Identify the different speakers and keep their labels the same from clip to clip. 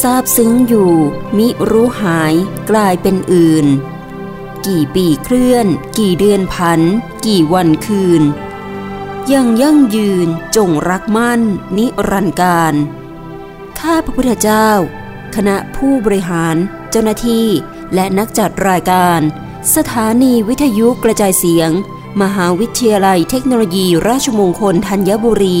Speaker 1: ซาบซึ้งอยู่ มิรู้หายกลายเป็นอื่น กี่ปีเคลื่อน กี่เดือนพัน กี่วันคืน ยังยั่งยืนจงรักมั่น นิรันดร์การข้าพระพุทธเจ้า คณะผู้บริหารเจ้าหน้าที่และนักจัดรายการ สถานีวิทยุกระจายเสียง มหาวิทยาลัยเทคโนโลยีราชมงคลธัญบุรี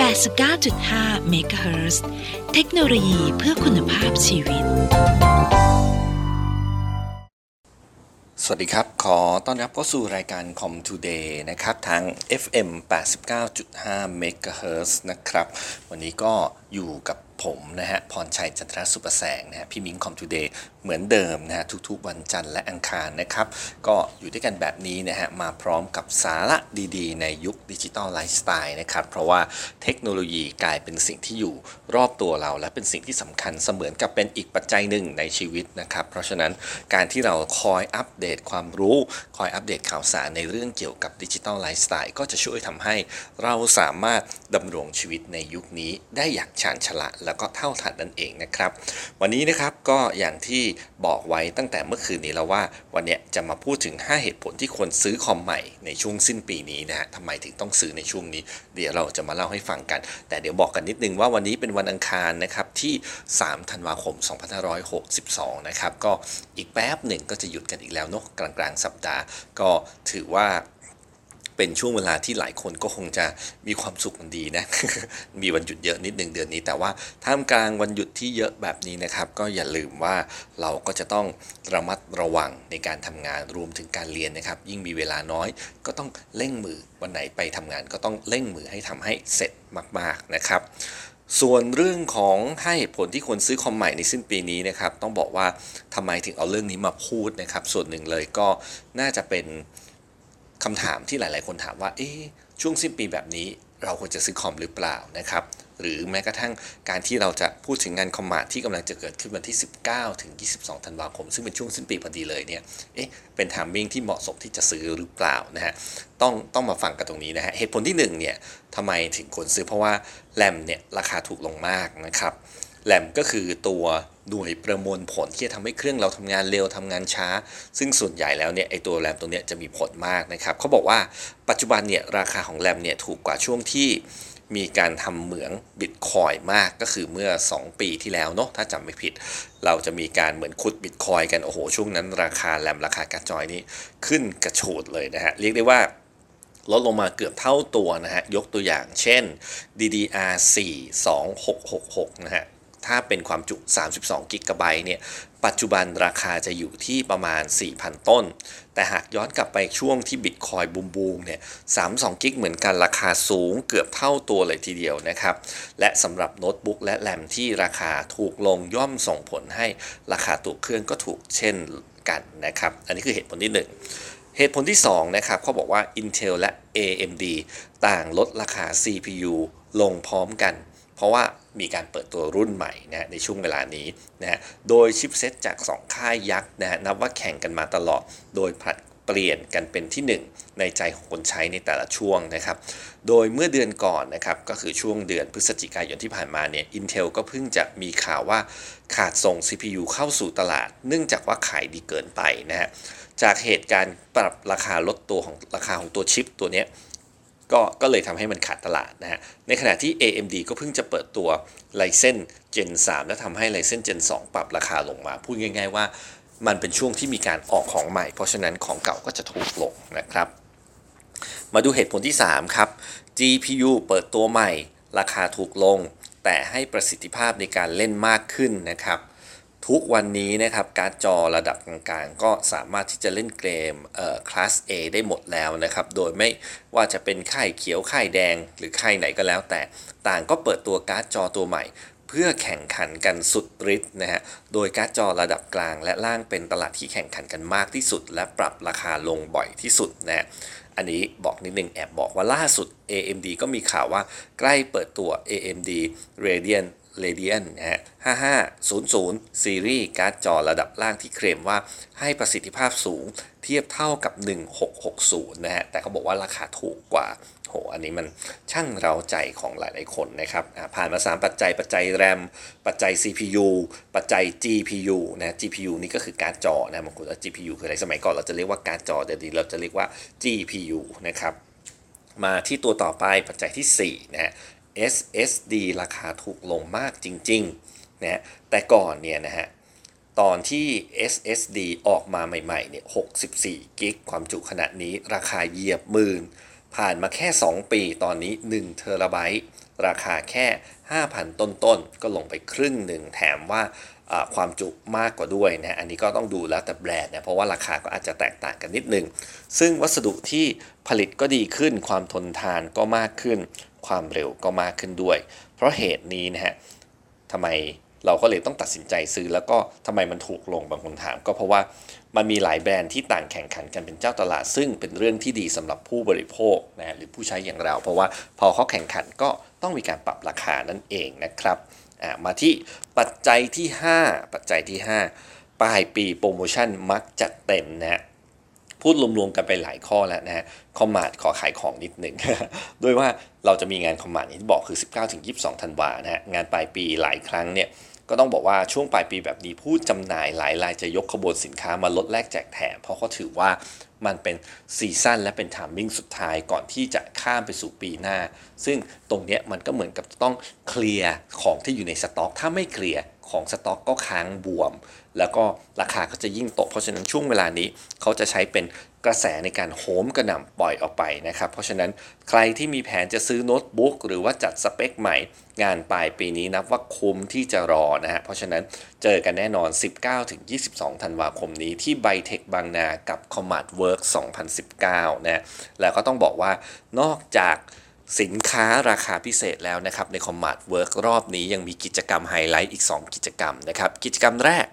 Speaker 2: 89.5เมกะเฮิรตซ์เทคโนโลยีเพื่อคุณภาพชีวิต
Speaker 3: สวัสดีครับ ขอต้อนรับเข้าสู่รายการ Com Today นะครับทาง FM 89.5 MHz นะครับ วันนี้ก็อยู่กับผมนะฮะพรชัยจันทรสุประแสงนะฮะพี่มิงคอมทูเดย์เหมือนเดิมนะฮะทุกๆวันจันทร์และอังคารนะครับ ก็อยู่ด้วยกันแบบนี้นะฮะมาพร้อมกับสาระดีๆ ในยุค digital lifestyle นะครับ เพราะว่าเทคโนโลยีกลายเป็นสิ่งที่อยู่รอบตัวเรา และเป็นสิ่งที่สำคัญเสมือนกับเป็นอีกปัจจัยหนึ่งในชีวิตนะครับ เพราะฉะนั้นการที่เราคอยอัปเดตความรู้คอยอัปเดตข่าวสารในเรื่องเกี่ยวกับ digital lifestyle ก็จะช่วยทำให้เราสามารถดำรงชีวิตในยุคนี้ได้อย่างชาญฉลาดแล้วก็เท่าทันนั่นเองนะครับ วันนี้นะครับก็อย่างที่บอกไว้ตั้งแต่เมื่อคืนนี้แล้วว่า วันนี้จะมาพูดถึง 5 เหตุผลที่ควรซื้อคอมใหม่ในช่วงสิ้นปีนี้นะฮะทำไมถึงต้องซื้อในช่วงนี้ เดี๋ยวเราจะมาเล่าให้ฟังกัน แต่เดี๋ยวบอกกันนิดนึงว่าวันนี้เป็นวันอังคารนะครับที่ 3 ธันวาคม 2562 นะครับก็อีกแป๊บหนึ่งก็จะหยุดกันอีกแล้วเนาะกลางกลางสัปดาห์ ก็ถือว่าเป็นช่วงเวลาที่หลายคนก็คงจะมีความสุขมันดีนะ มีวันหยุดเยอะนิดหนึ่งเดือนนี้ แต่ว่าท่ามกลางวันหยุดที่เยอะแบบนี้นะครับ ก็อย่าลืมว่าเราก็จะต้องระมัดระวังในการทำงานรวมถึงการเรียนนะครับ ยิ่งมีเวลาน้อย ก็ต้องเร่งมือวันไหนไปทำงานก็ต้องเร่งมือให้ทำให้เสร็จมาก ๆนะครับ ส่วนเรื่องของให้ผลที่ควรซื้อคอมใหม่ในสิ้นปีนี้นะครับต้องบอกว่าทำไมถึงเอาเรื่องนี้มาพูดนะครับ ส่วนหนึ่งเลยก็น่าจะเป็นคำถามที่หลาย ๆ คนถามว่าเอ๊ช่วงสิ้นปีแบบนี้เราควรจะซื้อคอมหรือเปล่านะครับ หรือแม้กระทั่งการที่เราจะพูดถึงงานคอมมาที่กำลังจะเกิดขึ้นวันที่ 19 ถึง 22 ธันวาคม ซึ่งเป็นช่วงสิ้นปีพอดีเลยเนี่ยเอ๊ะเป็นทามมิ่งที่เหมาะสมที่จะซื้อหรือเปล่านะฮะต้องต้องมาฟังกันตรงนี้นะฮะเหตุผลที่1เนี่ยทำไมถึงควรซื้อเพราะว่าแรมเนี่ยราคาถูกลงมากนะครับแรมก็คือตัวหน่วยประมวลผลที่จะทำให้เครื่องเราทำงานเร็วทำงานช้า ซึ่งส่วนใหญ่แล้วเนี่ยไอตัวแรมตรงนี้ยจะมีผลมากนะครับเขาบอกว่าปัจจุบันเนี่ยราคาของแรมเนี่ยถูกกว่าช่วงที่ มีการทำเหมืองบิตคอยมากก็คือเมื่อ 2 ปีที่แล้วเนาะถ้าจำไม่ผิด เราจะมีการเหมือนขุดบิตคอยกันโอ้โหช่วงนั้นราคาแรมราคาการ์จอยนี่ขึ้นกระโฉดเลยนะฮะเรียกได้ว่าลดลงมาเกือบเท่าตัวนะฮะ ยกตัวอย่างเช่น DDR4 2666 นะฮะ ถ้าเป็นความจุ 32กิกะไบต์เนี่ย ปัจจุบันราคาจะอยู่ที่ประมาณ 4,000 ต้น แต่หากย้อนกลับไปช่วงที่บิตคอยบูมบูมเนี่ย32กิกเหมือนกันราคาสูงเกือบเท่าตัวเลยทีเดียวนะครับ และสำหรับโน้ตบุ๊กและแรมที่ราคาถูกลงย่อมส่งผลให้ราคาตัวเครื่องก็ถูกเช่นกันนะครับ อันนี้คือเหตุผลที่ 1เหตุผลที่ 2 นะครับเขาบอกว่า Intel และ AMD ต่างลดราคา CPU ลงพร้อมกัน เพราะว่า มีการเปิดตัวรุ่นใหม่นะในช่วงเวลานี้นะโดยชิปเซตจาก 2 ค่ายยักษ์นะนับว่าแข่งกันมาตลอด โดยผลัดเปลี่ยนกันเป็นที่ 1 ในใจของคนใช้ในแต่ละช่วงนะครับ โดยเมื่อเดือนก่อนนะครับก็คือช่วงเดือนพฤศจิกายนที่ผ่านมาเนี่ย Intel ก็เพิ่งจะมีข่าวว่าขาดส่ง CPU เข้าสู่ตลาด เนื่องจากว่าขายดีเกินไปนะฮะจากเหตุการณ์ปรับราคาลดตัวของราคาของตัวชิปตัวนี้ ก็ก็เลยทำให้มันขาดตลาดนะฮะ ในขณะที่ AMD ก็เพิ่งจะเปิดตัว Ryzen Gen 3 และทำให้ Ryzen Gen 2 ปรับราคาลงมา พูดง่ายๆว่ามันเป็นช่วงที่มีการออกของใหม่ เพราะฉะนั้นของเก่าก็จะถูกลงนะครับ มาดูเหตุผลที่ 3 ครับ GPU เปิดตัวใหม่ ราคาถูกลง แต่ให้ประสิทธิภาพในการเล่นมากขึ้นนะครับ ทุกวันนี้นะครับการ์ดจอระดับกลางๆ ก็สามารถที่จะเล่นเกมคลาส A ได้หมดแล้วนะครับ โดยไม่ว่าจะเป็นค่ายเขียวค่ายแดงหรือค่ายไหนก็แล้ว แต่ต่างก็เปิดตัวการ์ดจอตัวใหม่ เพื่อแข่งขันกันสุดฤทธิ์นะฮะโดยการ์ดจอระดับกลาง และล่างเป็นตลาดที่แข่งขันกันมากที่สุด และปรับราคาลงบ่อยที่สุดนะฮะอันนี้บอกนิดนึงแอบบอกว่าล่าสุด AMD ก็มีข่าวว่าใกล้เปิดตัว AMD Radeon Radeon นะฮะ5500 ซีรีส์การ์ดจอระดับล่างที่เคลมว่าให้ประสิทธิภาพสูงเทียบเท่ากับ 1660 นะฮะ แต่เขาบอกว่าราคาถูกกว่า โห อันนี้มันช่างเราใจของหลาย ๆ คนนะครับ ผ่านมา 3 ปัจจัย ปัจจัยแรม ปัจจัย CPU ปัจจัย GPU นะ GPU นี่ก็คือการ์ดจอนะบางคนว่า GPU คืออะไร สมัยก่อนเราจะเรียกว่าการ์ดจอ แต่ดีเราจะเรียกว่า GPU นะครับ มาที่ตัวต่อไปปัจจัยที่4นะฮะ SSD ราคาถูกลงมากจริงๆนะแต่ก่อนเนี่ยนะฮะตอนที่ SSD ออกมาใหม่ๆเนี่ย64กิกความจุขนาดนี้ราคาเหยียบหมื่น ผ่านมาแค่ 2 ปีตอนนี้1เทราไบต์ราคาแค่ 5,000 ต้นๆ ก็ลงไปครึ่งหนึ่งแถมว่าความจุมากกว่าด้วยนะอันนี้ก็ต้องดูแล้วแต่แบรนด์นะเพราะว่าราคาก็อาจจะแตกต่างกันนิดนึง ซึ่งวัสดุที่ผลิตก็ดีขึ้นความทนทานก็มากขึ้น ความเร็วก็มากขึ้นด้วย เพราะเหตุนี้นะฮะทำไมเราก็เลยต้องตัดสินใจซื้อ แล้วก็ทำไมมันถูกลงบางคนถาม ก็เพราะว่ามันมีหลายแบรนด์ที่ต่างแข่งขันกันเป็นเจ้าตลาด ซึ่งเป็นเรื่องที่ดีสำหรับผู้บริโภคนะหรือผู้ใช้อย่างเรา เพราะว่าพอเขาแข่งขันก็ต้องมีการปรับราคานั่นเองนะครับมาที่ปัจจัยที่ 5 ปัจจัยที่ 5 ปลายปีโปรโมชั่นมักจัดเต็มนะ พูดรวมๆกันไปหลายข้อแล้วนะฮะคอมมาดขอขายของนิดหนึ่งด้วยว่าเราจะมีงานคอมมาดที่บอกคือ 19-22 ธันวานะฮะงานปลายปีหลายครั้งเนี่ยก็ต้องบอกว่าช่วงปลายปีแบบนี้ผู้จำหน่ายหลายรายจะยกขบวนสินค้ามาลดแลกแจกแถม เพราะเขาถือว่ามันเป็นซีซั่นและเป็นทามมิ่งสุดท้ายก่อนที่จะข้ามไปสู่ปีหน้า ซึ่งตรงนี้มันก็เหมือนกับต้องเคลียร์ของที่อยู่ในสต็อก ถ้าไม่เคลียร์ของสต็อกก็ค้างบวม แล้วก็ราคาก็จะยิ่งตก เพราะฉะนั้นช่วงเวลานี้เขาจะใช้เป็นกระแสในการโหมกระหน่ำปล่อยออกไปนะครับ เพราะฉะนั้นใครที่มีแผนจะซื้อโน้ตบุ๊กหรือว่าจัดสเปคใหม่ งานปลายปีนี้นับว่าคุ้มที่จะรอนะฮะเพราะฉะนั้นเจอกันแน่นอน 19-22 ธันวาคมนี้ที่ไบเทคบางนากับ Command Work 2019 นะแล้วก็ต้องบอกว่านอกจากสินค้าราคาพิเศษแล้วนะครับ ใน Commart Work รอบนี้ยังมีกิจกรรมไฮไลท์อีก 2 กิจกรรมนะครับ กิจกรรมแรก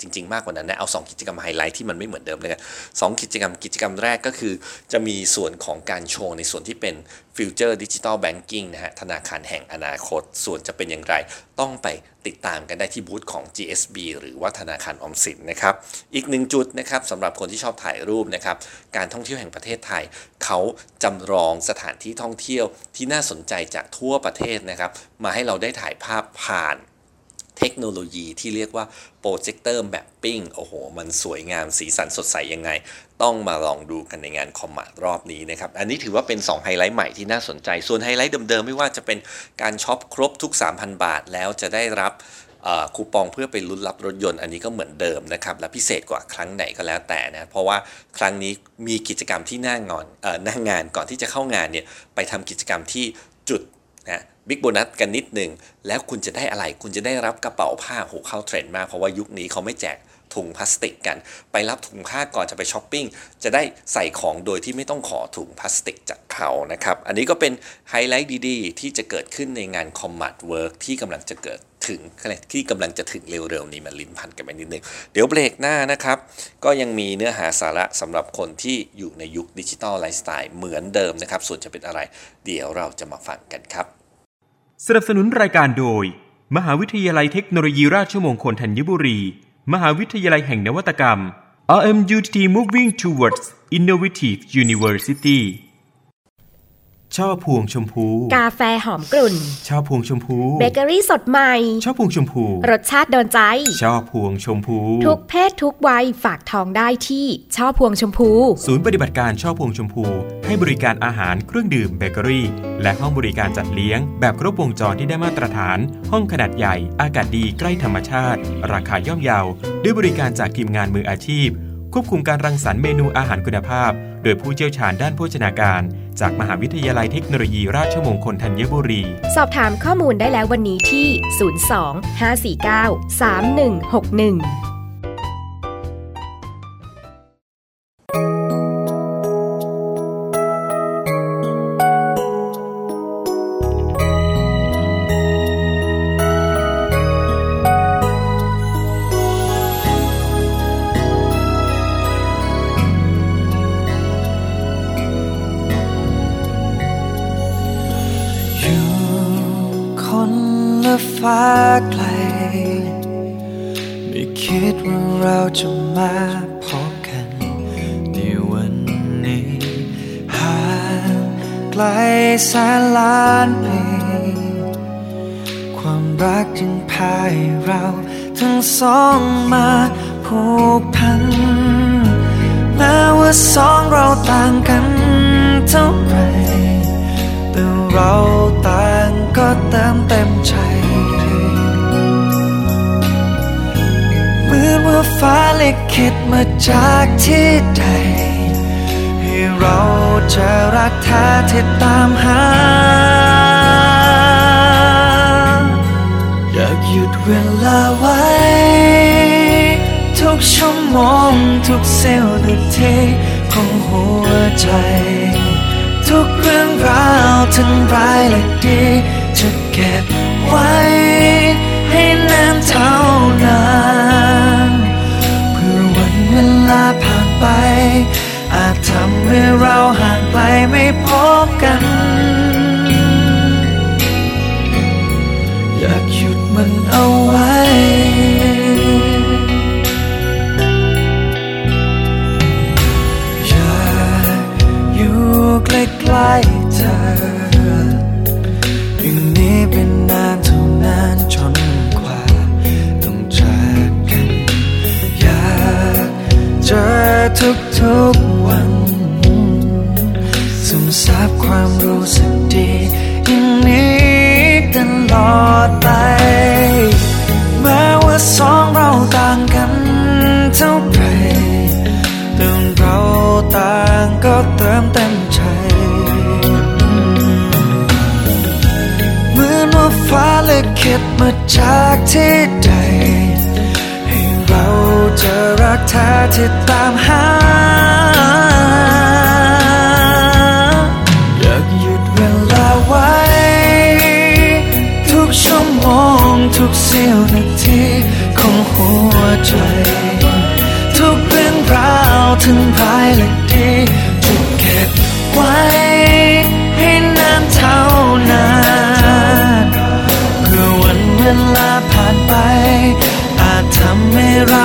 Speaker 3: จริง ๆ มากกว่านั้นนะเอา 2 กิจกรรมไฮไลท์ที่มันไม่เหมือนเดิมเลยกันสกิจกรรมกิจกรรมแรกก็คือจะมีส่วนของการโชว์ในส่วนที่เป็น future digital banking นะฮะธนาคารแห่งอนาคต ส่วนจะเป็นอย่างไร ต้องไปติดตามกันได้ที่บูธของ GSB หรือว่าธนาคารออมสินนะครับ อีกหนึ่งจุดนะครับสำหรับคนที่ชอบถ่ายรูปนะครับ การท่องเที่ยวแห่งประเทศไทย เขาจำลองสถานที่ท่องเที่ยวที่น่าสนใจจากทั่วประเทศนะครับ มาให้เราได้ถ่ายภาพผ่าน เทคโนโลยีที่เรียกว่า projector mapping โอ้โห มันสวยงามสีสันสดใสยังไง ต้องมาลองดูกันในงาน Commart รอบนี้นะครับ อันนี้ถือว่าเป็น 2 ไฮไลท์ใหม่ที่น่าสนใจ ส่วนไฮไลท์เดิมๆ ไม่ว่าจะเป็นการช็อปครบทุก 3,000 บาทแล้วจะได้รับคูปองเพื่อไปลุ้นรับรถยนต์อันนี้ก็เหมือนเดิมนะครับ และพิเศษกว่าครั้งไหนก็แล้วแต่นะเพราะว่าครั้งนี้มีกิจกรรมที่หน้างอนหน้างานก่อนที่จะเข้างานเนี่ยไปทำกิจกรรมที่จุดนะ Big Bonus กันนิดหนึ่งแล้วคุณจะได้อะไร คุณจะได้รับกระเป๋าผ้าโหเข้าเทรนด์มากเพราะว่ายุคนี้เขาไม่แจกถุงพลาสติกกัน ไปรับถุงผ้าก่อนจะไปช้อปปิ้ง จะได้ใส่ของโดยที่ไม่ต้องขอถุงพลาสติกจากเขานะครับ อันนี้ก็เป็นไฮไลท์ดีๆ ที่จะเกิดขึ้นในงาน Commart Work ที่กำลังจะเกิดถึงที่กำลังจะถึงเร็วๆนี้มาลิ้นพันกันไปนิดนึง เดี๋ยวเบรกหน้านะครับ ก็ยังมีเนื้อหาสาระสำหรับคนที่อยู่ในยุคดิจิทัลไลฟ์สไตล์เหมือนเดิมนะครับ ส่วนจะเป็นอะไร เดี๋ยวเราจะมาฟังกันครับ
Speaker 4: สนับสนุนรายการโดย มหาวิทยาลัยเทคโนโลยีราชมงคลธัญบุรี มหาวิทยาลัยแห่งนวัตกรรม RMUTT Moving Towards Innovative University ช่อพวงชมพู
Speaker 5: กาแฟหอมกลุ่น
Speaker 4: ช่อพวงชมพู
Speaker 5: เบเกอรี่สดใหม่
Speaker 4: ช่อพวงชมพู
Speaker 5: รสชาติโดนใจ
Speaker 4: ช่อพวงชมพู
Speaker 5: ทุกเพศทุกวัยฝากทองได้ที่ช่อพวงชมพู
Speaker 4: ศูนย์ปฏิบัติการช่อพวงชมพู ให้บริการอาหารเครื่องดื่มเบเกอรี่ และห้องบริการจัดเลี้ยง แบบครบวงจรที่ได้มาตรฐาน ห้องขนาดใหญ่ อากาศดีใกล้ธรรมชาติ ราคาย่อมเยา ด้วยบริการจากทีมงานมืออาชีพ ควบคุมการรังสรรค์เมนูอาหารคุณภาพ โดยผู้เชี่ยวชาญด้านโภชนาการ จากมหาวิทยาลัยเทคโนโลยีราชมงคลธัญบุรี
Speaker 5: สอบถามข้อมูลได้แล้ววันนี้ที่ 02 549 3161า
Speaker 6: จากที่ใด ให้เราจะรักแท้ที่ตามหา อยากหยุดเวลาไว้ ทุกชั่วโมง
Speaker 7: ทุกเซลล์ทุกทีของหัวใจ ทุกเรื่องราวทั้งร้ายและดี จะเก็บไว้ ให้นานเท่านาน ผ่านไป อาจทำให้เราห่างไกลไม่พบกัน อยากหยุดมันเอาไว้ ทุกวันซึมซับความรู้สึกดีอย่างนี้ตลอดไป แม้ว่าสองเราต่างกันเท่าไหรเรื่เราต่างก็เติมเต็มใจเหมือนว่าฟ้าลิขิตมาจากที่ใด เจอรักแท้ที่ตามหา อยากหยุดเวลาไว้ ทุกชั่วโมงทุกเสี้ยวนาทีของหัวใจ ทุกเรื่องราวทั้งร้ายและดีจะเก็บไว้ให้นานเท่านานเพื่อวันเวลาผ่านไป อาจทำให้เรา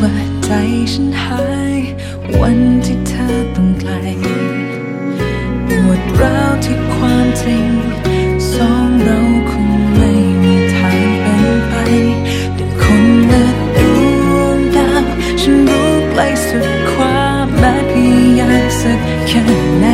Speaker 7: ว่า
Speaker 8: ใจฉันหาย วันที่เธอต้องไกลปวดร้าวที่ความจริง สองเราคงไม่มีทางเป็นไปดังคนละดวงดาวฉันรู้ไกลสุดความแม้พยายามสักแค่ไหน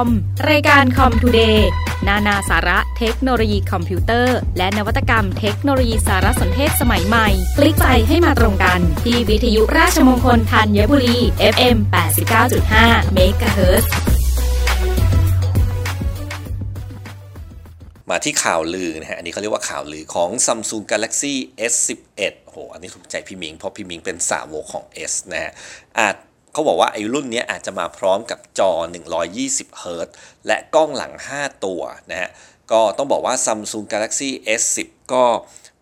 Speaker 5: อม รายการคอมทูเดย์นานาสาระเทคโนโลยีคอมพิวเตอร์ และนวัตกรรมเทคโนโลยีสารสนเทศสมัยใหม่ คลิกไปให้มาตรงกัน ที่วิทยุราชมงคลธัญบุรี FM 89.5 MHz
Speaker 3: มาที่ข่าวลือนะฮะ อันนี้เขาเรียกว่าข่าวลือของ Samsung Galaxy S11 โอ้โห อันนี้ถูกใจพี่มิง เพราะพี่มิงเป็นสาวกของ S นะฮะอาจ เขาบอกว่าไอ้รุ่นนี้อาจจะมาพร้อมกับจอ 120 h z และกล้องหลัง 5 ตัวนะฮะ ก็ต้องบอกว่า Samsung Galaxy S10 ก็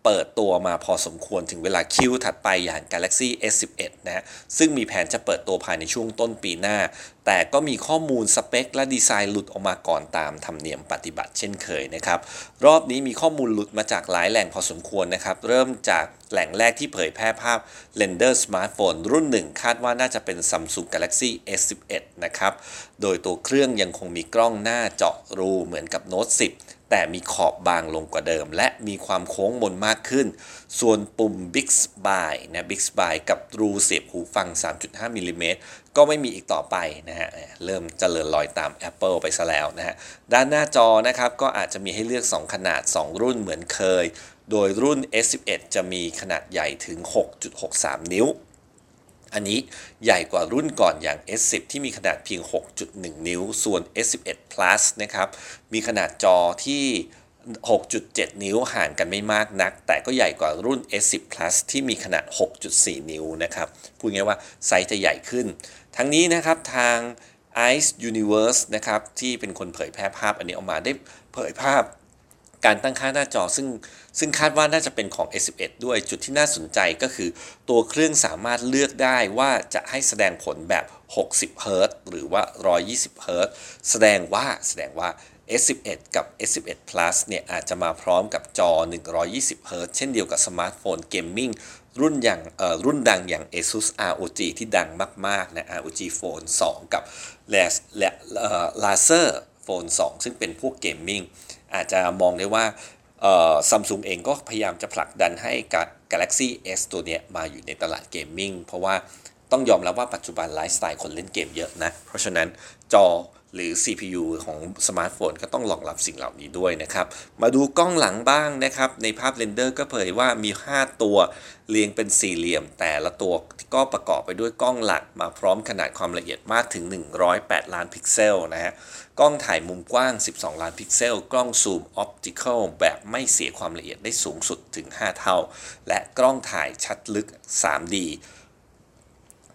Speaker 3: เปิดตัวมาพอสมควรถึงเวลาคิวถัดไปอย่าง Galaxy S11 นะฮะ ซึ่งมีแผนจะเปิดตัวภายในช่วงต้นปีหน้าแต่ก็มีข้อมูลสเปคและดีไซน์หลุดออกมาก่อนตามธรรมเนียมปฏิบัติเช่นเคยนะครับ รอบนี้มีข้อมูลหลุดมาจากหลายแหล่งพอสมควรนะครับ เริ่มจากแหล่งแรกที่เผยแพร่ภาพ render สมาร์ทโฟนรุ่นหนึ่งคาดว่าน่าจะเป็น Samsung Galaxy S11 นะครับ โดยตัวเครื่องยังคงมีกล้องหน้าเจาะรูเหมือนกับ Note 10แต่มีขอบบางลงกว่าเดิม และมีความโค้งมนมากขึ้น ส่วนปุ่ม Big Spy นะ Big Spy กับรูเสียบหูฟัง 3.5มิลลิเมตรก็ไม่มีอีกต่อไปนะฮะเริ่มเจริญรอยตาม Apple ไปซะแล้วนะฮะด้านหน้าจอนะครับก็อาจจะมีให้เลือก 2 ขนาด 2 รุ่นเหมือนเคย โดยรุ่น S11 จะมีขนาดใหญ่ถึง 6.63 นิ้ว อันนี้ใหญ่กว่ารุ่นก่อนอย่าง S10 ที่มีขนาดเพียง 6.1 นิ้ว ส่วน S11 Plus นะครับมีขนาดจอที่6.7 นิ้วห่างกันไม่มากนัก แต่ก็ใหญ่กว่ารุ่น S10 Plus ที่มีขนาด 6.4 นิ้วนะครับ พูดง่ายว่าไซส์จะใหญ่ขึ้น ทั้งนี้นะครับทาง Ice Universe นะครับที่เป็นคนเผยแพร่ภาพอันนี้ออกมาได้เผยภาพการตั้งค่าหน้าจอซึ่งซึ่งคาดว่าน่าจะเป็นของ S11 ด้วยจุดที่น่าสนใจก็คือ ตัวเครื่องสามารถเลือกได้ว่าจะให้แสดงผลแบบ 60 Hz หรือว่า 120 Hz แสดงว่าแสดงว่า S11 กับ S11 Plus เนี่ยอาจจะมาพร้อมกับจอ 120 h z เช่นเดียวกับสมาร์ทโฟน gaming รุ่นอย่างรุ่นดังอย่าง ASUS ROG ที่ดังมากๆนะ ROG Phone 2 กับ Razer Phone 2 ซึ่งเป็นพวก gaming อาจจะมองได้ว่าซัมซุงเองก็พยายามจะผลักดันให้กับ Galaxy S ตัวเนี้ยมาอยู่ในตลาด gaming เพราะว่าต้องยอมรับว่าปัจจุบันไลฟ์สไตล์คนเล่นเกมเยอะนะ เพราะฉะนั้นจอ หรือ CPU ของสมาร์ทโฟนก็ต้องรองรับสิ่งเหล่านี้ด้วยนะครับ มาดูกล้องหลังบ้างนะครับ ในภาพ render ก็เผยว่ามี 5 ตัวเรียงเป็นสี่เหลี่ยม แต่ละตัวก็ประกอบไปด้วยกล้องหลักมาพร้อมขนาดความละเอียดมากถึง 108 ล้านพิกเซลนะฮะ กล้องถ่ายมุมกว้าง 12 ล้านพิกเซล กล้องซูม optical แบบไม่เสียความละเอียดได้สูงสุดถึง 5 เท่า และกล้องถ่ายชัดลึก 3D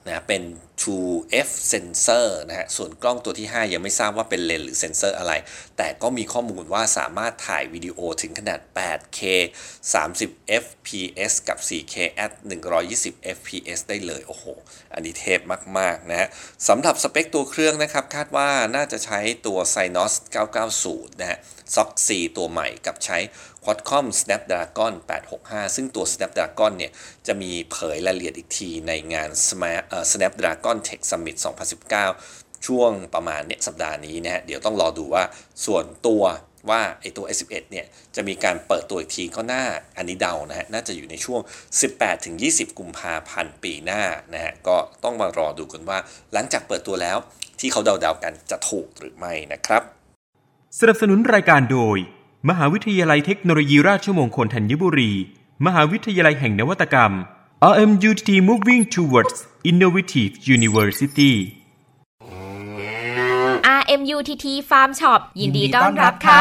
Speaker 3: นะเป็น ToF Sensor นะฮะ ส่วนกล้องตัวที่ 5 ยังไม่ทราบว่าเป็นเลนส์หรือเซนเซอร์อะไร แต่ก็มีข้อมูลว่าสามารถถ่ายวิดีโอถึงขนาด 8K 30 fps กับ 4K at 120 fps ได้เลย โอ้โห อันนี้เทพมาก ๆ นะฮะสำหรับสเปคตัวเครื่องนะครับ คาดว่าน่าจะใช้ตัว Synos 990 นะฮะ SOC 4ตัวใหม่กับใช้ Qualcomm Snapdragon 865 ซึ่งตัว Snapdragon เนี่ย จะมีเผยรายละเอียดอีกทีในงาน Snapdragon Tech Summit 2019 ช่วงประมาณเนี่ยสัปดาห์นี้นะฮะ เดี๋ยวต้องรอดูว่าส่วนตัวว่าไอตัว S11 เนี่ย จะมีการเปิดตัวอีกทีก็น่าอันนี้เดานะฮะ น่าจะอยู่ในช่วง 18-20 กุมภาพันธ์ปีหน้านะฮะ ก็ต้องมารอดูกันว่าหลังจากเปิดตัวแล้วที่เขาเดาๆกันจะถูกหรือไม่นะครับ
Speaker 4: สนับสนุนรายการโดย มหาวิทยาลัยเทคโนโลยีราชมงคลธัญบุรี มหาวิทยาลัยแห่งนวัตกรรม RMUTT Moving Towards Innovative University
Speaker 5: RMUTT Farm Shop ยินดีต้อนรับค่ะ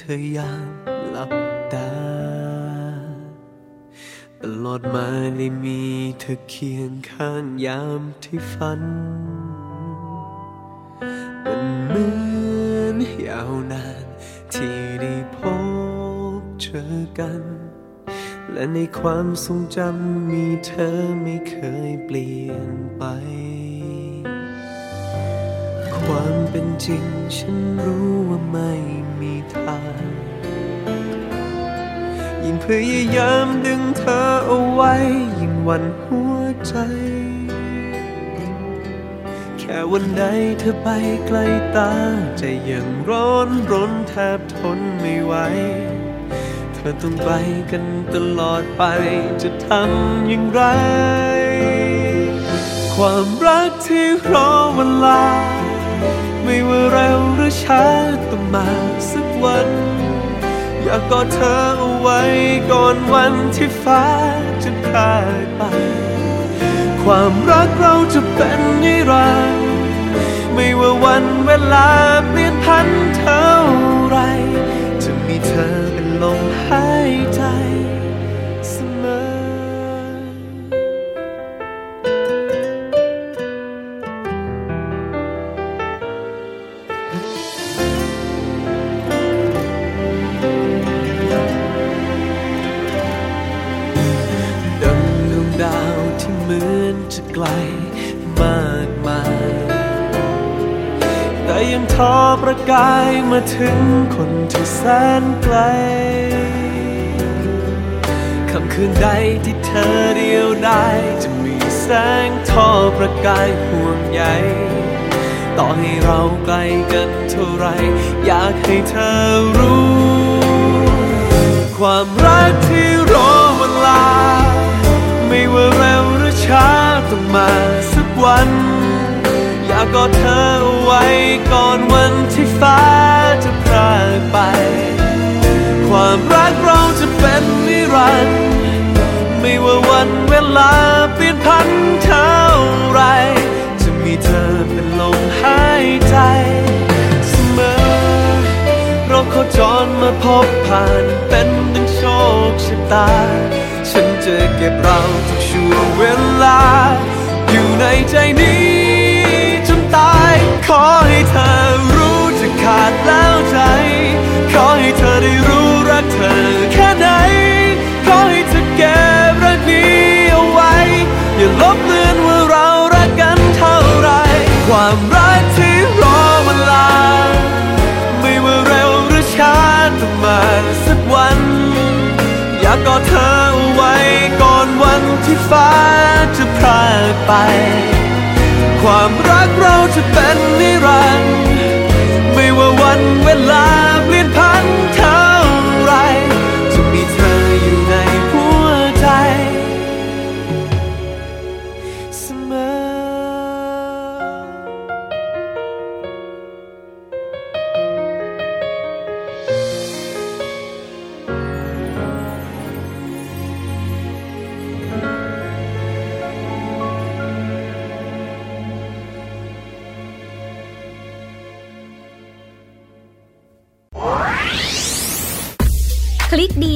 Speaker 6: เหมือนว่าฉันได้เห็นเธอยามหลับตา ตลอดมาได้มีเธอเคียงข้างยามที่ฝัน มันเหมือนยาวนานที่ได้พบเจอกัน และในความทรงจำมีเธอไม่เคยเปลี่ยนไป ความเป็นจริงฉันรู้ว่าไม่มีทาง ยิ่งพยายามดึงเธอเอาไว้ ยิ่งหวันหัวใจ แค่วันใดเธอไปไกลตาใจยังร้อนรนแทบทนไม่ไหวเธอต้องไปกันตลอดไปจะทำอย่างไร ความรักที่รอเวลา ไม่ว่าเร็วหรือช้าต้องมาสักวัน อยากกอดเธอเอาไว้ก่อนวันที่ฟ้าจะพรากไป ความรักเราจะเป็นนิรันดร์ไม่ว่าวันเวลาเปลี่ยนพันเท่าไร จะมีเธอเป็นลมหายใจ จะไกลมากมาย แต่ยังทอประกายมาถึงคนที่แสนไกลคำคืนใดที่เธอเดียวได้ จะมีแสงทอประกายห่วงใยต่อให้เราไกลกันเท่าไร อยากให้เธอรู้ ความรักที่รอเวลา ช้าต้องมาสักวัน อยากกอดเธอเอาไว้ก่อนวันที่ฟ้าจะพรากไป ความรักเราจะเป็นนิรันดร์ไม่ว่าวันเวลาเปลี่ยนพันเท่าไร จะมีเธอเป็นลมหายใจ เสมอ เราโคจรมาพบผ่านเป็นดังโชคชะตา ฉันจะเก็บเราทุก วงเวลา อยู่ในใจนี้จนตาย ขอให้เธอรู้จะขาดแล้วใจ ขอให้เธอได้รู้รักเธอแค่ไหน ขอให้เธอเก็บรักนี้เอาไว้ อย่าลบเลือนว่าเรารักกันเท่าไร ความรักที่รอเวลา ไม่ว่าเร็วหรือช้าต้องมาสักวัน อยากกอดเธอ ที่ฟ้าจะพรากไป ความรักเราจะเป็นนิรันดร์ไม่ว่าวันเวลา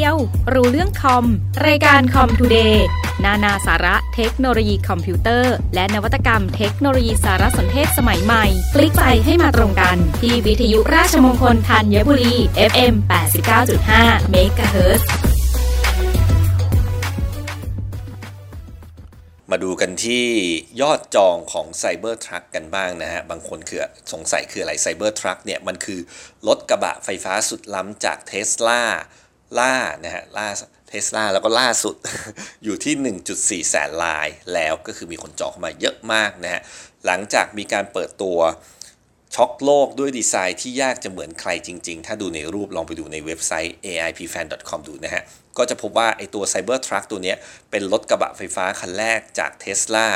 Speaker 6: ยว
Speaker 5: รู้เรื่องคอม รายการคอมทูเดย์นานาสาระเทคโนโลยีคอมพิวเตอร์ และนวัตกรรมเทคโนโลยีสารสนเทศสมัยใหม่ คลิกไปให้มาตรงกัน ที่วิทยุราชมงคลธัญบุรี FM 89.5 MHz
Speaker 3: มาดูกันที่ยอดจองของ Cyber Truck กันบ้างนะฮะ บางคนคือสงสัยคืออะไร Cyber Truck เนี่ย มันคือรถกระบะไฟฟ้าสุดล้ำจากเท s l a ล่านะฮะล่าเทสลาแล้วก็ล่าสุดอยู่ที่ 1.4 แสนลายแล้วก็คือมีคนจองเข้ามาเยอะมากนะฮะหลังจากมีการเปิดตัวช็อกโลกด้วยดีไซน์ที่ยากจะเหมือนใครจริง ๆ ถ้าดูในรูปลองไปดูในเว็บไซต์ aipfan.com ดูนะฮะ ก็จะพบว่าไอตัว Cybertruck ตัวนี้เป็นรถกระบะไฟฟ้าคันแรกจาก Tesla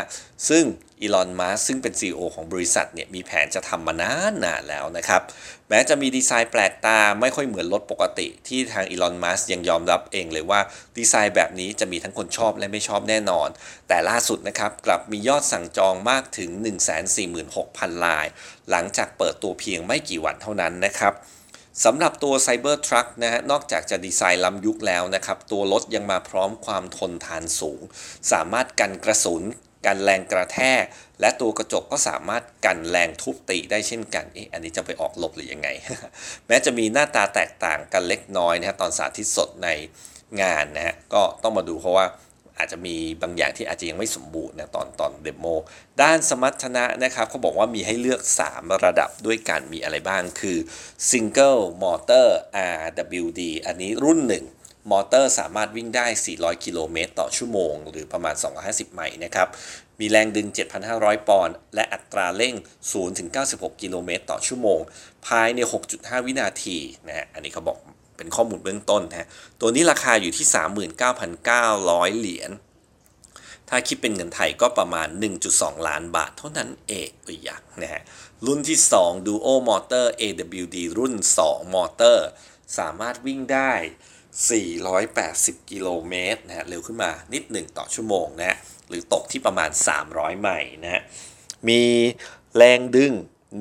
Speaker 3: ซึ่งอีลอนมัสซึ่งเป็น CEO ของบริษัทเนี่ยมีแผนจะทำมานานนานแล้วนะครับ แม้จะมีดีไซน์แปลกตาไม่ค่อยเหมือนรถปกติ ที่ทางอีลอนมัสยังยอมรับเองเลยว่าดีไซน์แบบนี้จะมีทั้งคนชอบและไม่ชอบแน่นอน แต่ล่าสุดนะครับกลับมียอดสั่งจองมากถึง 146,000 ลาย หลังจากเปิดตัวเพียงไม่กี่วันเท่านั้นนะครับ สำหรับตัว Cybertruck นะฮะนอกจากจะดีไซน์ล้ำยุคแล้วนะครับ ตัวรถยังมาพร้อมความทนทานสูง สามารถกันกระสุน กันแรงกระแทก และตัวกระจกก็สามารถกันแรงทุบตีได้เช่นกันเอ๊ะอันนี้จะไปออกหลบหรือยังไง แม้จะมีหน้าตาแตกต่างกันเล็กน้อยนะฮะตอนสาธิตสดในงานนะฮะก็ต้องมาดูเพราะว่า อาจจะมีบางอย่างที่อาจจะยังไม่สมบูรณ์นะตอนตอนเดโมด้านสมรรถนะนะครับเขาบอกว่ามีให้เลือก 3 ระดับด้วยกันมีอะไรบ้างคือ Single Motor RWD อันนี้รุ่น 1มอเตอร์สามารถวิ่งได้ 400 กิโลเมตรต่อชั่วโมง หรือประมาณ 250 ไมล์นะครับ มีแรงดึง 7,500 ปอนด์ และอัตราเร่ง 0-96 กิโลเมตรต่อชั่วโมง ภายใน 6.5 วินาทีนะฮะอันนี้เขาบอก เป็นข้อมูลเบื้องต้นนะตัวนี้ราคาอยู่ที่ 39,900 เหรียญถ้าคิดเป็นเงินไทยก็ประมาณ 1.2 ล้านบาทเท่านั้นเองอยยักนะฮะ รุ่นที่ 2 Duo Motor AWD รุ่น 2 มอเตอร์ สามารถวิ่งได้ 480 กิโลเมตรนะฮะ เร็วขึ้นมานิดหนึ่งต่อชั่วโมงนะฮะ หรือตกที่ประมาณ 300 ไมล์นะฮะ มีแรงดึง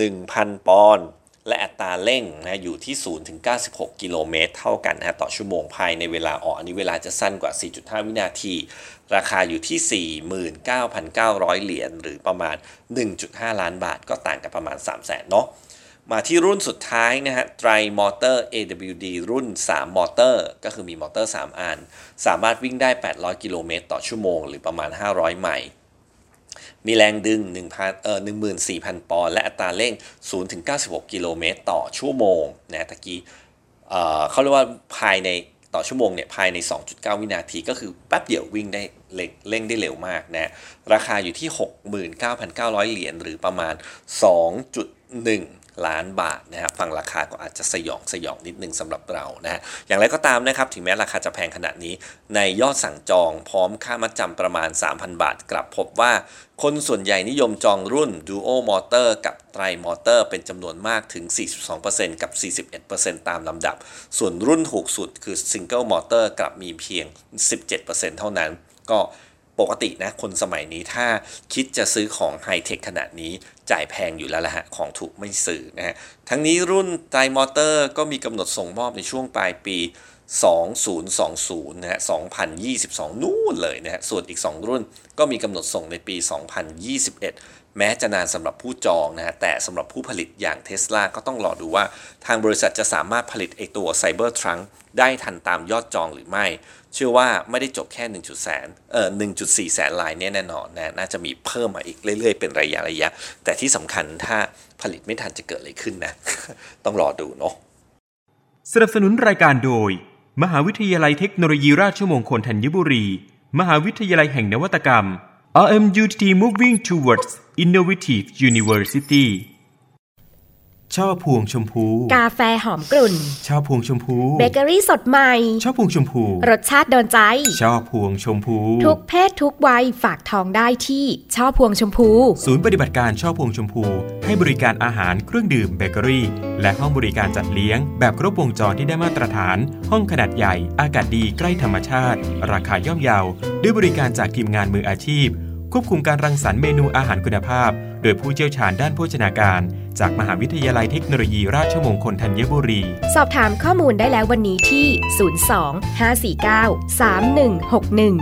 Speaker 3: 1,000 ปอนด์ และอัตราเร่งนะอยู่ที่ 0 ถึง 96 กิโลเมตร เท่ากันนะต่อชั่วโมงภายในเวลาออกอันนี้เวลาจะสั้นกว่า 4.5 วินาที ราคาอยู่ที่ 49,900 เหรียญหรือประมาณ 1.5 ล้านบาท ก็ต่างกันประมาณ 3 0 0แสนเนาะมาที่รุ่นสุดท้ายนะฮะไตรมอเตอร์ AWD รุ่น 3 มอเตอร์ ก็คือมีมอเตอร์ 3 อัน สามารถวิ่งได้ 800 กิโลเมตรต่อชั่วโมง หรือประมาณ 500 ไมล์ มีแรงดึง 1,000เอ่อ14,000 ปอนด์และอัตราเร่ง0ถึง96 กิโลเมตรต่อชั่วโมงนะตะกี้เอ่อเขาเรียกว่าภายในต่อชั่วโมงเนี่ยภายใน 2.9 วินาที ก็คือแป๊บเดียววิ่งได้เร่งได้เร็วมากนะราคาอยู่ที่ 69,900 เหรียญหรือประมาณ 2.1 ล้านบาทนะครับฟังราคาก็อาจจะสยองสยองนิดนึงสำหรับเรานะฮะอย่างไรก็ตามนะครับถึงแม้ราคาจะแพงขนาดนี้ ในยอดสั่งจองพร้อมค่ามัดจำประมาณ 3,000 บาท กลับพบว่า คนส่วนใหญ่นิยมจองรุ่น Duo Motor กับ Tri Motor เป็นจำนวนมากถึง 42%กับ 41%ตามลำดับ ส่วนรุ่นถูกสุดคือ Single Motor กลับมีเพียง 17%เท่านั้น ก็ ปกตินะคนสมัยนี้ถ้าคิดจะซื้อของไฮเทคขนาดนี้จ่ายแพงอยู่แล้วละฮะของถูกไม่ซื้อนะฮะทั้งนี้รุ่นไตรมอเตอร์ก็มีกำหนดส่งมอบในช่วงปลายปี 2020 นะฮะ 2022 นู่นเลยนะฮะ ส่วนอีก 2 รุ่นก็มีกำหนดส่งในปี 2021 แม้จะนานสำหรับผู้จองนะฮะ แต่สำหรับผู้ผลิตอย่างเท s l a ก็ต้องรอดูว่าทางบริษัทจะสามารถผลิตไอตัว Cybertruck ได้ทันตามยอดจองหรือไม่ เชื่อว่าไม่ได้จบแค่1.4แสนเอ่อ1.4 แสนลายเนี่ยแน่นอนนะน่าจะมีเพิ่มมาอีกเรื่อยๆ เป็นระยะระยะ แต่ที่สำคัญถ้าผลิตไม่ทันจะเกิดอะไรขึ้นนะ ต้องรอดูเนาะ
Speaker 4: สนับสนุนรายการโดย มหาวิทยาลัยเทคโนโลยีราชมงคลธัญบุรี มหาวิทยาลัยแห่งนวัตกรรม RMUTT Moving Towards Innovative University ช่อพวงชมพู
Speaker 5: กาแฟหอมกลุ่น
Speaker 4: ช่อพวงชมพู
Speaker 5: เบเกอรี่สดใหม่
Speaker 4: ช่อพวงชมพู
Speaker 5: รสชาติโดนใจ
Speaker 4: ช่อพวงชมพู
Speaker 5: ทุกเพศทุกวัยฝากทองได้ที่ช่อพวงชมพู
Speaker 4: ศูนย์ปฏิบัติการช่อพวงชมพู ให้บริการอาหารเครื่องดื่มเบเกอรี่ และห้องบริการจัดเลี้ยง แบบครบวงจรที่ได้มาตรฐาน ห้องขนาดใหญ่ อากาศดีใกล้ธรรมชาติ ราคาย่อมเยาด้วยบริการจากทีมงานมืออาชีพ ควบคุมการรังสรรค์เมนูอาหารคุณภาพ โดยผู้เชี่ยวชาญด้านโภชนาการ จากมหาวิทยาลัยเทคโนโลยีราชมงคลธัญบุรี
Speaker 5: สอบถามข้อมูลได้แล้ววันนี้ที่ 02-549-3161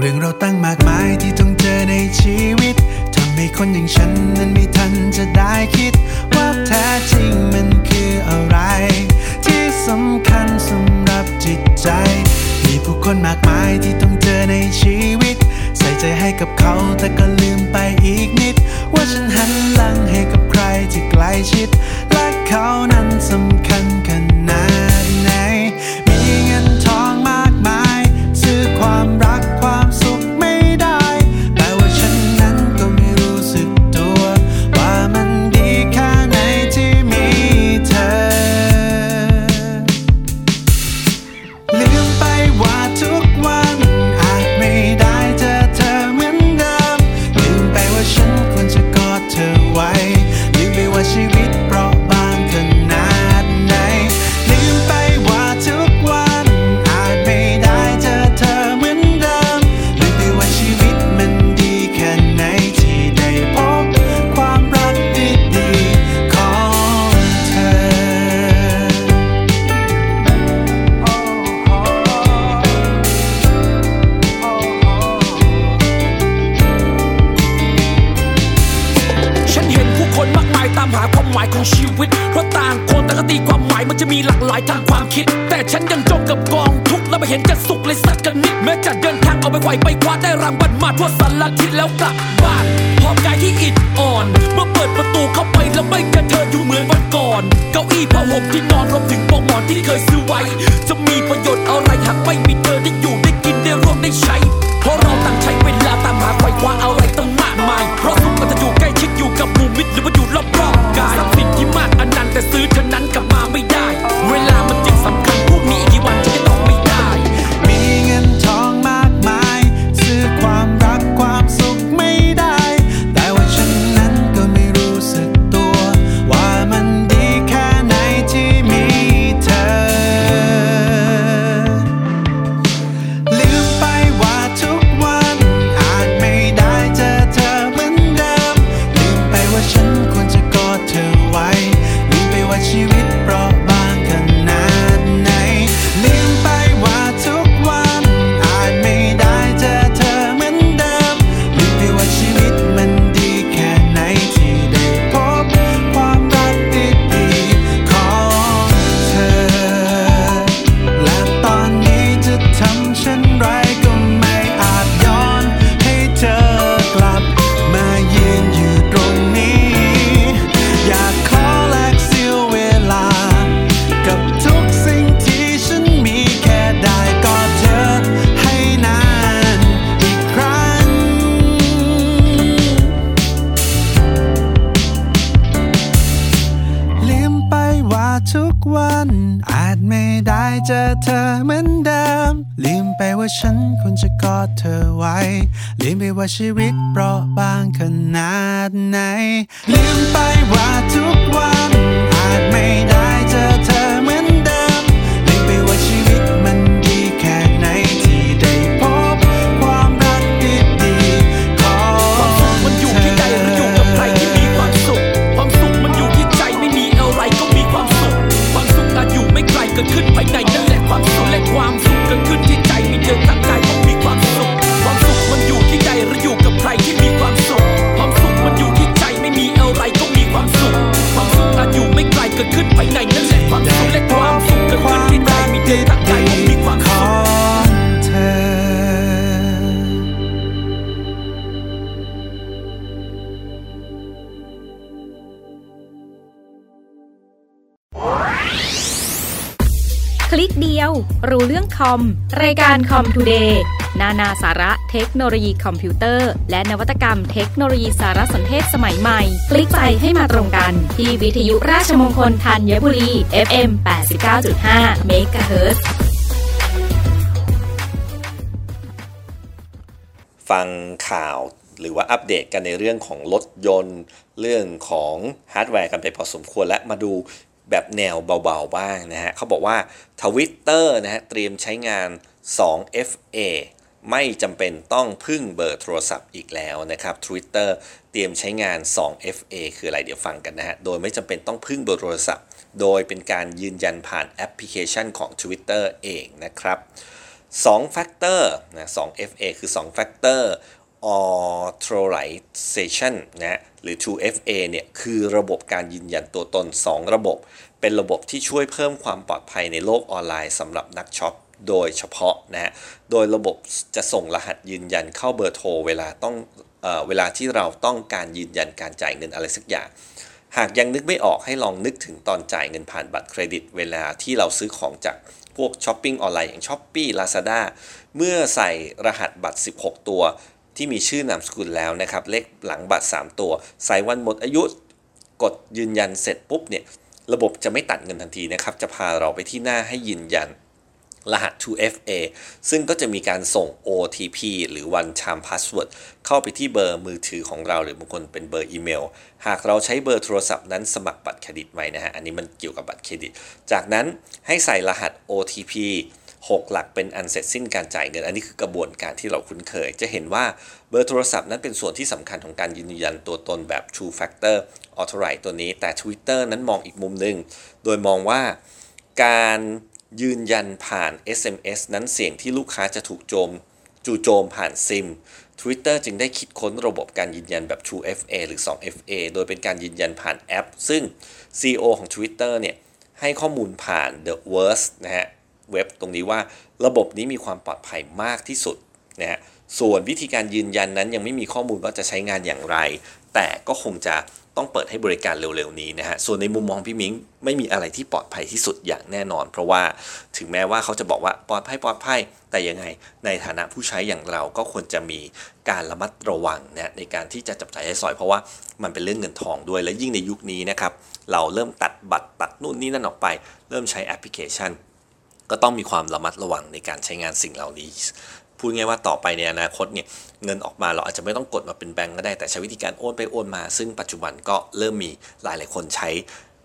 Speaker 9: เรื่องเราตั้งมากมายที่ต้องเจอในชีวิตทำ ให้คนอย่างฉันนั้นไม่ทันจะได้คิด ว่าแท้จริงมันคืออะไร ที่สำคัญสำหรับจิตใจ มีผู้คนมากมายที่ต้องเจอในชีวิต ใส่ใจให้กับเขาแต่ก็ลืมไปอีกนิด ว่าฉันหันหลังให้กับใครที่ใกล้ชิด และเขานั้นสำคัญขนาด มาทั่ว
Speaker 5: คอม รายการคอมทูเดย์นานาสาระเทคโนโลยีคอมพิวเตอร์ และนวัตกรรมเทคโนโลยีสารสนเทศสมัยใหม่ คลิกไปให้มาตรงกัน ที่วิทยุราชมงคลธัญบุรี FM 89.5เมกะเฮิรตซ์
Speaker 3: ฟังข่าวหรือว่าอัปเดตกันในเรื่องของรถยนต์ เรื่องของฮาร์ดแวร์กันไปพอสมควรและมาดู แบบแนวเบาๆบ้างนะฮะเขาบอกว่า Twitter นะฮะเตรียมใช้งาน 2FA ไม่จำเป็นต้องพึ่งเบอร์โทรศัพท์อีกแล้วนะครับ Twitter เตรียมใช้งาน 2FA คืออะไรเดี๋ยวฟังกันนะฮะ โดยไม่จำเป็นต้องพึ่งเบอร์โทรศัพท์ โดยเป็นการยืนยันผ่านแอปพลิเคชันของ Twitter เองนะครับ2 factor นะ 2FA คือ2 factor authorization นะหรือ 2FA เนี่ยคือระบบการยืนยันตัวตน 2 ระบบ เป็นระบบที่ช่วยเพิ่มความปลอดภัยในโลกออนไลน์สำหรับนักช็อปโดยเฉพาะนะฮะโดยระบบจะส่งรหัสยืนยันเข้าเบอร์โทรเวลาต้องเออเวลาที่เราต้องการยืนยันการจ่ายเงินอะไรสักอย่าง หากยังนึกไม่ออกให้ลองนึกถึงตอนจ่ายเงินผ่านบัตรเครดิต เวลาที่เราซื้อของจากพวกช้อปปิ้งออนไลน์อย่าง s h อ p e e Lazada เมื่อใส่รหัสบัตร 16 ตัว ที่มีชื่อนามสกุลแล้วนะครับ เลขหลังบัตร 3 ตัว ใส่วันหมดอายุ กดยืนยันเสร็จปุ๊บเนี่ย ระบบจะไม่ตัดเงินทันทีนะครับ จะพาเราไปที่หน้าให้ยืนยันรหัส 2FA ซึ่งก็จะมีการส่ง OTP หรือ One Time Password เข้าไปที่เบอร์มือถือของเราหรือบางคนเป็นเบอร์อีเมล หากเราใช้เบอร์โทรศัพท์นั้นสมัครบัตรเครดิตไว้นะฮะ อันนี้มันเกี่ยวกับบัตรเครดิต จากนั้นให้ใส่รหัส OTP 6 หลักเป็นอันเสร็จสิ้นการจ่ายเงิน อันนี้คือกระบวนการที่เราคุ้นเคย จะเห็นว่าเบอร์โทรศัพท์นั้นเป็นส่วนที่สำคัญของการยืนยันตัวตนแบบ True Factor Authorize ตัวนี้ แต่ Twitter นั้นมองอีกมุมหนึ่งโดยมองว่าการยืนยันผ่าน SMS นั้นเสี่ยงที่ลูกค้าจะถูกโจมจู่โจมผ่านซิม Twitter จึงได้คิดค้นระบบการยืนยันแบบ True FA หรือ 2FA โดยเป็นการยืนยันผ่านแอป ซึ่ง CEO ของ Twitter เนี่ยให้ข้อมูลผ่าน The Worst นะฮะ เว็บตรงนี้ว่าระบบนี้มีความปลอดภัยมากที่สุดนะฮะส่วนวิธีการยืนยันนั้นยังไม่มีข้อมูลว่าจะใช้งานอย่างไร แต่ก็คงจะต้องเปิดให้บริการเร็วๆนี้นะฮะ ส่วนในมุมมองพี่มิงไม่มีอะไรที่ปลอดภัยที่สุดอย่างแน่นอน เพราะว่าถึงแม้ว่าเขาจะบอกว่าปลอดภัยปลอดภัย แต่ยังไงในฐานะผู้ใช้อย่างเราก็ควรจะมีการระมัดระวังนะในการที่จะจับจ่ายใช้สอย เพราะว่ามันเป็นเรื่องเงินทองด้วย และยิ่งในยุคนี้นะครับเราเริ่มตัดบัตรตัดนู่นนี่นั่นออกไป เริ่มใช้แอปพลิเคชัน ก็ต้องมีความระมัดระวังในการใช้งานสิ่งเหล่านี้พูดง่ายว่าต่อไปในอนาคตเนี่ยเงินออกมาเราอาจจะไม่ต้องกดมาเป็นแบงก์ก็ได้แต่ใช้วิธีการโอนไปโอนมา ซึ่งปัจจุบันก็เริ่มมีหลายหลายคนใช้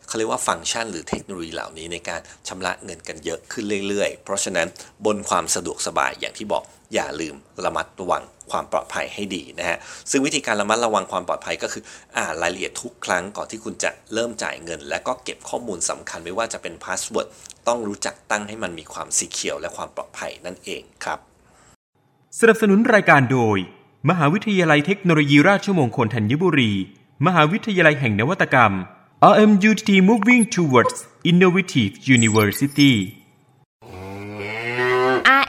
Speaker 3: เขาเรียกว่าฟังก์ชันหรือเทคโนโลยีเหล่านี้ในการชำระเงินกันเยอะขึ้นเรื่อยๆ เพราะฉะนั้นบนความสะดวกสบายอย่างที่บอก อย่าลืมระมัดระวังความปลอดภัยให้ดีนะฮะ ซึ่งวิธีการระมัดระวังความปลอดภัยก็คืออ่านรายละเอียดทุกครั้งก่อนที่คุณจะเริ่มจ่ายเงิน และก็เก็บข้อมูลสำคัญไม่ว่าจะเป็น password ต้องรู้จักตั้งให้มันมีความ secure และความปลอดภัยนั่นเองครับ
Speaker 4: สนับสนุนรายการโดย มหาวิทยาลัยเทคโนโลยีราชมงคลธัญบุรี มหาวิทยาลัยแห่งนวัตกรรม RMUTT Moving Towards Innovative University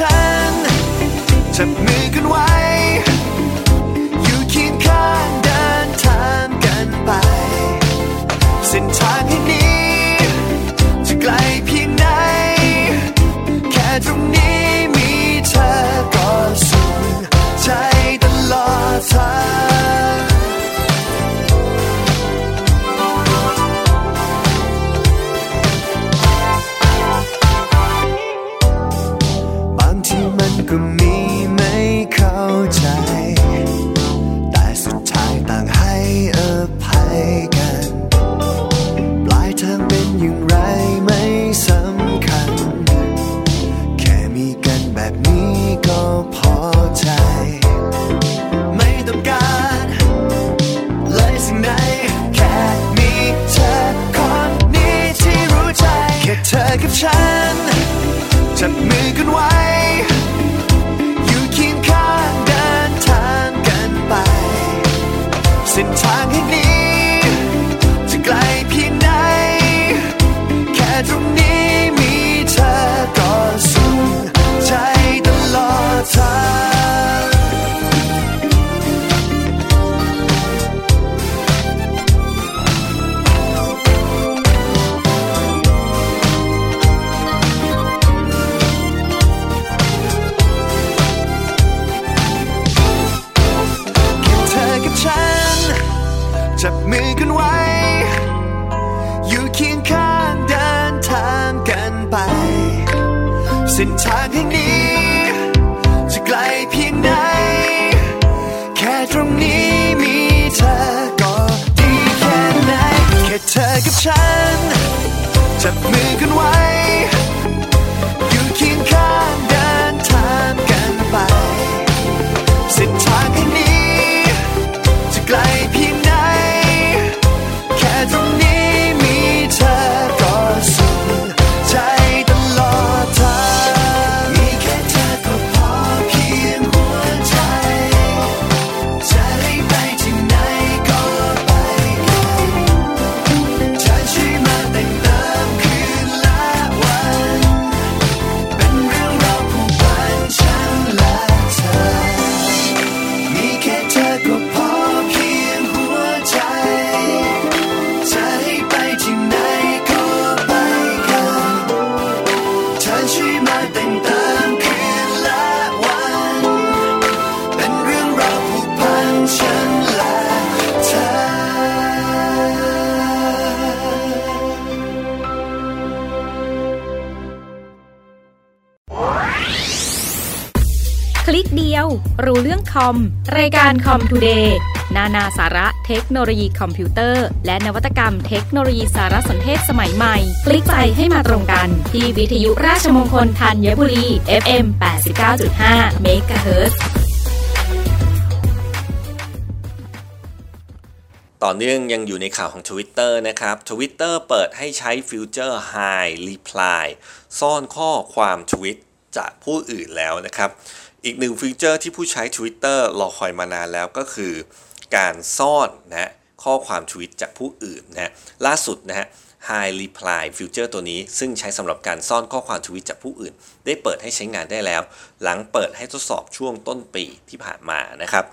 Speaker 10: ฉันจับมือกันไว้ เอม รายการคอมทูเดย์นานา
Speaker 5: สาระเทคโนโลยีคอมพิวเตอร์ และนวัตกรรมเทคโนโลยีสารสนเทศสมัยใหม่ คลิกไปให้มาตรงกัน ที่วิทยุราชมงคลธัญบุรี FM 89.5 MHz
Speaker 3: ต่อเนื่องยังอยู่ในข่าวของ Twitter นะครับ Twitter เปิดให้ใช้ฟีเจอร์ Hide Reply ซ่อนข้อความทวิตจากผู้อื่นแล้วนะครับ อีกหนึ่งฟีเจอร์ที่ผู้ใช้ Twitter รอคอยมานานแล้วก็คือ การซ่อนนะข้อความทวิตจากผู้อื่นนะล่าสุดนะฮะ High Reply ฟิวเจอร์ตัวนี้ ซึ่งใช้สำหรับการซ่อนข้อความทวิตจากผู้อื่น ได้เปิดให้ใช้งานได้แล้ว หลังเปิดให้ทดสอบช่วงต้นปีที่ผ่านมานะครับ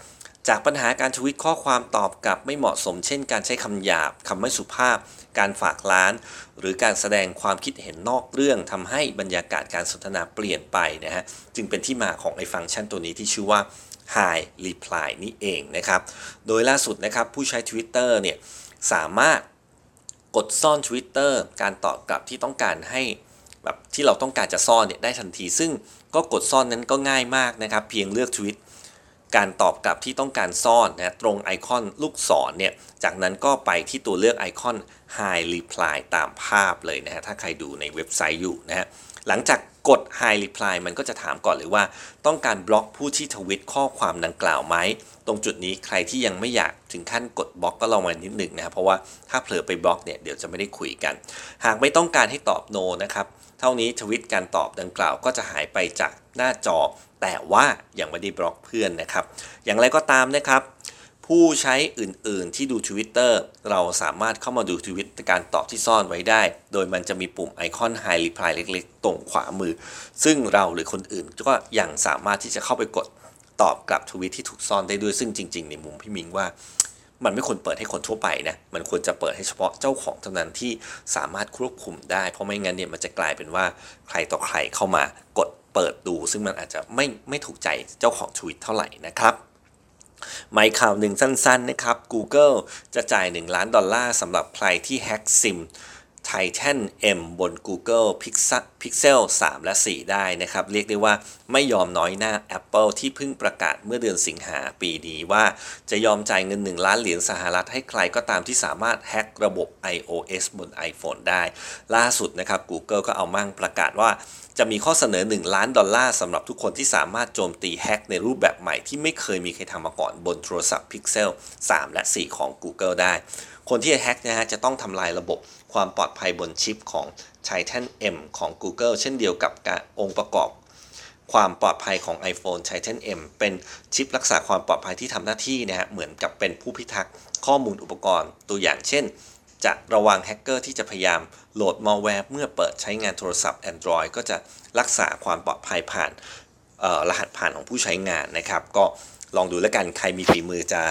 Speaker 3: จากปัญหาการทวิตข้อความตอบกลับไม่เหมาะสม เช่น การใช้คำหยาบคำไม่สุภาพ การฝากร้าน หรือการแสดงความคิดเห็นนอกเรื่องทำให้บรรยากาศการสนทนาเปลี่ยนไปนะฮะจึงเป็นที่มาของไอ้ฟังก์ชันตัวนี้ที่ชื่อว่า High Reply นี่เองนะครับ โดยล่าสุดนะครับผู้ใช้ Twitter เนี่ยสามารถกดซ่อน Twitter การตอบกลับที่ต้องการให้แบบที่เราต้องการจะซ่อนเนี่ยได้ทันที ซึ่งก็กดซ่อนนั้นก็ง่ายมากนะครับ เพียงเลือกทวิต การตอบกลับที่ต้องการซ่อนนะตรงไอคอนลูกศรเนี่ย จากนั้นก็ไปที่ตัวเลือกไอคอน High Reply ตามภาพเลยนะฮะ ถ้าใครดูในเว็บไซต์อยู่นะฮะ หลังจากกด High Reply มันก็จะถามก่อนเลยว่า ต้องการบล็อกผู้ที่ทวิตข้อความดังกล่าวไหม ตรงจุดนี้ใครที่ยังไม่อยากถึงขั้นกดบล็อกก็ลองมานิดหนึ่งนะเพราะว่าถ้าเผลอไปบล็อกเนี่ยเดี๋ยวจะไม่ได้คุยกัน หากไม่ต้องการให้ตอบ no นะครับ ท่านี้ทวิตการตอบดังกล่าวก็จะหายไปจากหน้าจอ แต่ว่ายังไม่ได้บล็อกเพื่อนนะครับ อย่างไรก็ตามนะครับ ผู้ใช้อื่นๆที่ดู Twitter เราสามารถเข้ามาดูทวิตการตอบที่ซ่อนไว้ได้ โดยมันจะมีปุ่มไอคอน High Reply เล็กๆ ตรงขวามือ ซึ่งเราหรือคนอื่นก็ยังสามารถที่จะเข้าไปกดตอบกลับทวิตที่ถูกซ่อนได้ด้วยซึ่งจริง ๆ ในมุมพี่มิงว่า มันไม่ควรเปิดให้คนทั่วไปนะ มันควรจะเปิดให้เฉพาะเจ้าของเท่านั้นที่สามารถควบคุมได้ เพราะไม่งั้นเนี่ยมันจะกลายเป็นว่าใครต่อใครเข้ามากดเปิดดู ซึ่งมันอาจจะไม่ไม่ถูกใจเจ้าของทวิตเท่าไหร่นะครับไมาข่าวหนึ่งสั้นๆนะครับ Google จะจ่าย 1 ล้านดอลลาร์สำหรับใครที่แฮ็กซิม Titan M บน Google Pixel 3 และ 4 ได้นะครับ เรียกได้ว่าไม่ยอมน้อยหน้า Apple ที่เพิ่งประกาศเมื่อเดือนสิงหาปีนี้ว่าจะยอมจ่ายเงิน 1 ล้านเหรียญสหรัฐให้ใครก็ตามที่สามารถแฮ็กระบบ iOS บน iPhone ได้ ล่าสุดนะครับ Google ก็เอามั่งประกาศว่าจะมีข้อเสนอ 1 ล้านดอลลาร์สำหรับทุกคนที่สามารถโจมตีแฮ็กในรูปแบบใหม่ที่ไม่เคยมีใครทำมาก่อนบนโทรศัพท์ Pixel 3 และ 4 ของ Google ได้ คนที่จะแฮ็กนะฮะจะต้องทำลายระบบความปลอดภัยบนชิปของ Titan M ของ Google เช่นเดียวกับการองค์ประกอบ ความปลอดภัยของ iPhone Titan M เป็นชิปรักษาความปลอดภัยที่ทำหน้าที่นะฮะเหมือนกับเป็นผู้พิทักษ์ข้อมูลอุปกรณ์ตัวอย่างเช่น จะระวังแฮกเกอร์ที่จะพยายามโหลดมัลแวร์เมื่อเปิดใช้งานโทรศัพท์ Android ก็จะรักษาความปลอดภัยผ่านรหัสผ่านของผู้ใช้งานนะครับ ก็ลองดูแล้วกันใครมีฝีมือจะ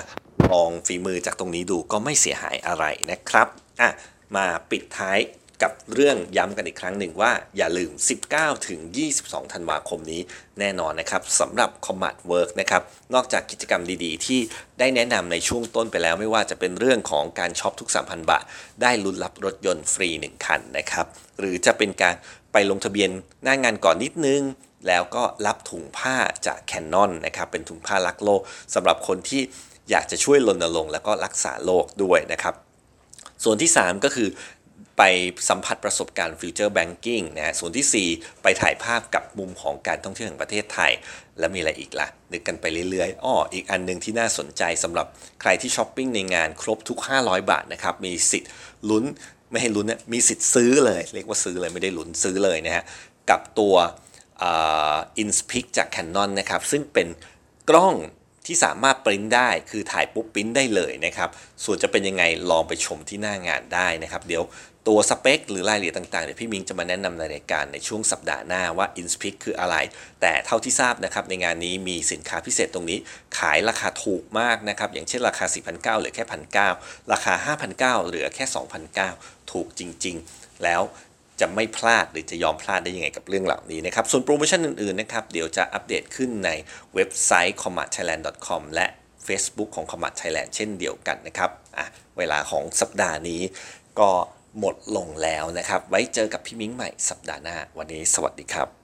Speaker 3: ลองฝีมือจากตรงนี้ดูก็ไม่เสียหายอะไรนะครับอะมาปิดท้ายกับเรื่องย้ำกันอีกครั้งหนึ่งว่าอย่าลืม 19 ถึง 22 ธันวาคมนี้แน่นอนนะครับสำหรับ Commart Work นะครับ นอกจากกิจกรรมดีๆ ที่ได้แนะนำในช่วงต้นไปแล้วไม่ว่าจะเป็นเรื่องของการช็อปทุก 3,000 บาท ได้ลุ้นรับรถยนต์ฟรี 1 คันนะครับ หรือจะเป็นการไปลงทะเบียนหน้างานก่อนนิดนึง แล้วก็รับถุงผ้าจาก Canon นะครับเป็นถุงผ้ารักโลกสำหรับคนที่ อยากจะช่วยรณรงค์แล้วก็รักษาโลกด้วยนะครับ ส่วนที่ 3 ก็คือไปสัมผัสประสบการณ์ Future Banking นะฮะส่วนที่ 4 ไปถ่ายภาพกับมุมของการท่องเที่ยวแห่งประเทศไทย และมีอะไรอีกละ่ะ นึกกันไปเรื่อยๆอ้ออีกอันหนึ่งที่น่าสนใจสำหรับใครที่ช้อปปิ้งในงานครบทุก 500 บาทนะครับ มีสิทธิ์ลุ้นไม่ให้ลุ้นนะมีสิทธิ์ซื้อเลย เรียกว่าซื้อเลยไม่ได้ลุ้นซื้อเลยนะฮะกับตัวอินสพิกจาก Canon นะครับ ซึ่งเป็นกล้อง ที่สามารถปริ้นได้คือถ่ายปุ๊บปริ้นได้เลยนะครับ ส่วนจะเป็นยังไงลองไปชมที่หน้างานได้นะครับ เดี๋ยวตัวสเปคหรือรายละเอียดต่างๆเดี๋ยวพี่มิงจะมาแนะนำในรายการในช่วงสัปดาห์หน้าว่า InSpeak คืออะไร แต่เท่าที่ทราบนะครับในงานนี้มีสินค้าพิเศษตรงนี้ ขายราคาถูกมากนะครับ อย่างเช่นราคา 4,900เหลือแค่ 1,900 ราคา 5,900เหลือแค่ 2,900 ถูกจริง ๆ แล้ว จะไม่พลาดหรือจะยอมพลาดได้ยังไงกับเรื่องเหล่านี้นะครับ ส่วนโปรโมชั่นอื่นๆนะครับ เดี๋ยวจะอัปเดตขึ้นในเว็บไซต์ commatthailand.com และ Facebook ของ Commat Thailand เช่นเดียวกันนะครับอะเวลาของสัปดาห์นี้ก็หมดลงแล้วนะครับ ไว้เจอกับพี่มิ้งใหม่สัปดาห์หน้า วันนี้สวัสดีครับ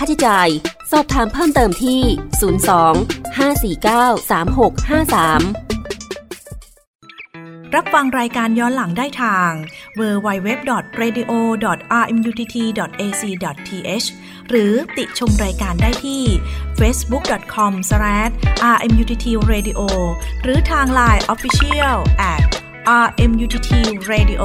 Speaker 1: าาใช้จ่าย สอบถามเพิ่มเติมที่ 02 549 3653
Speaker 8: รับฟังรายการย้อนหลังได้ทาง www.radio.rmutt.ac.th หรือติชมรายการได้ที่ facebook.com/rmuttradio หรือทาง Line Official at rmuttradio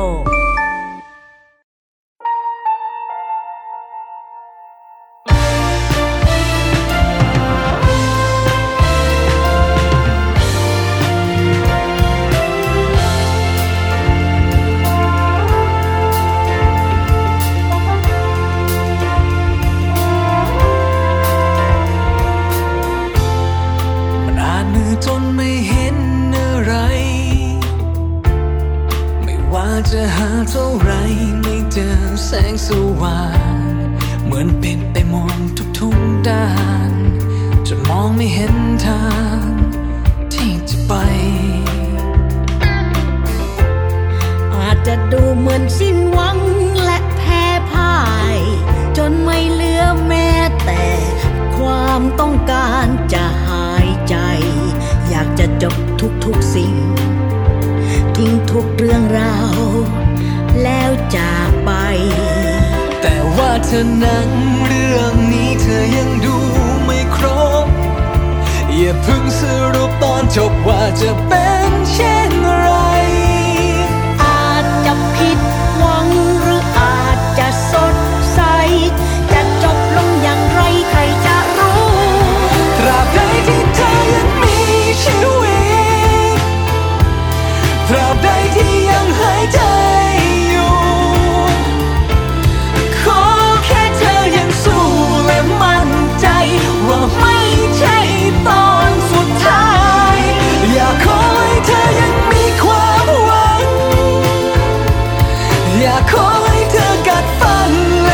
Speaker 6: อ
Speaker 11: ยาก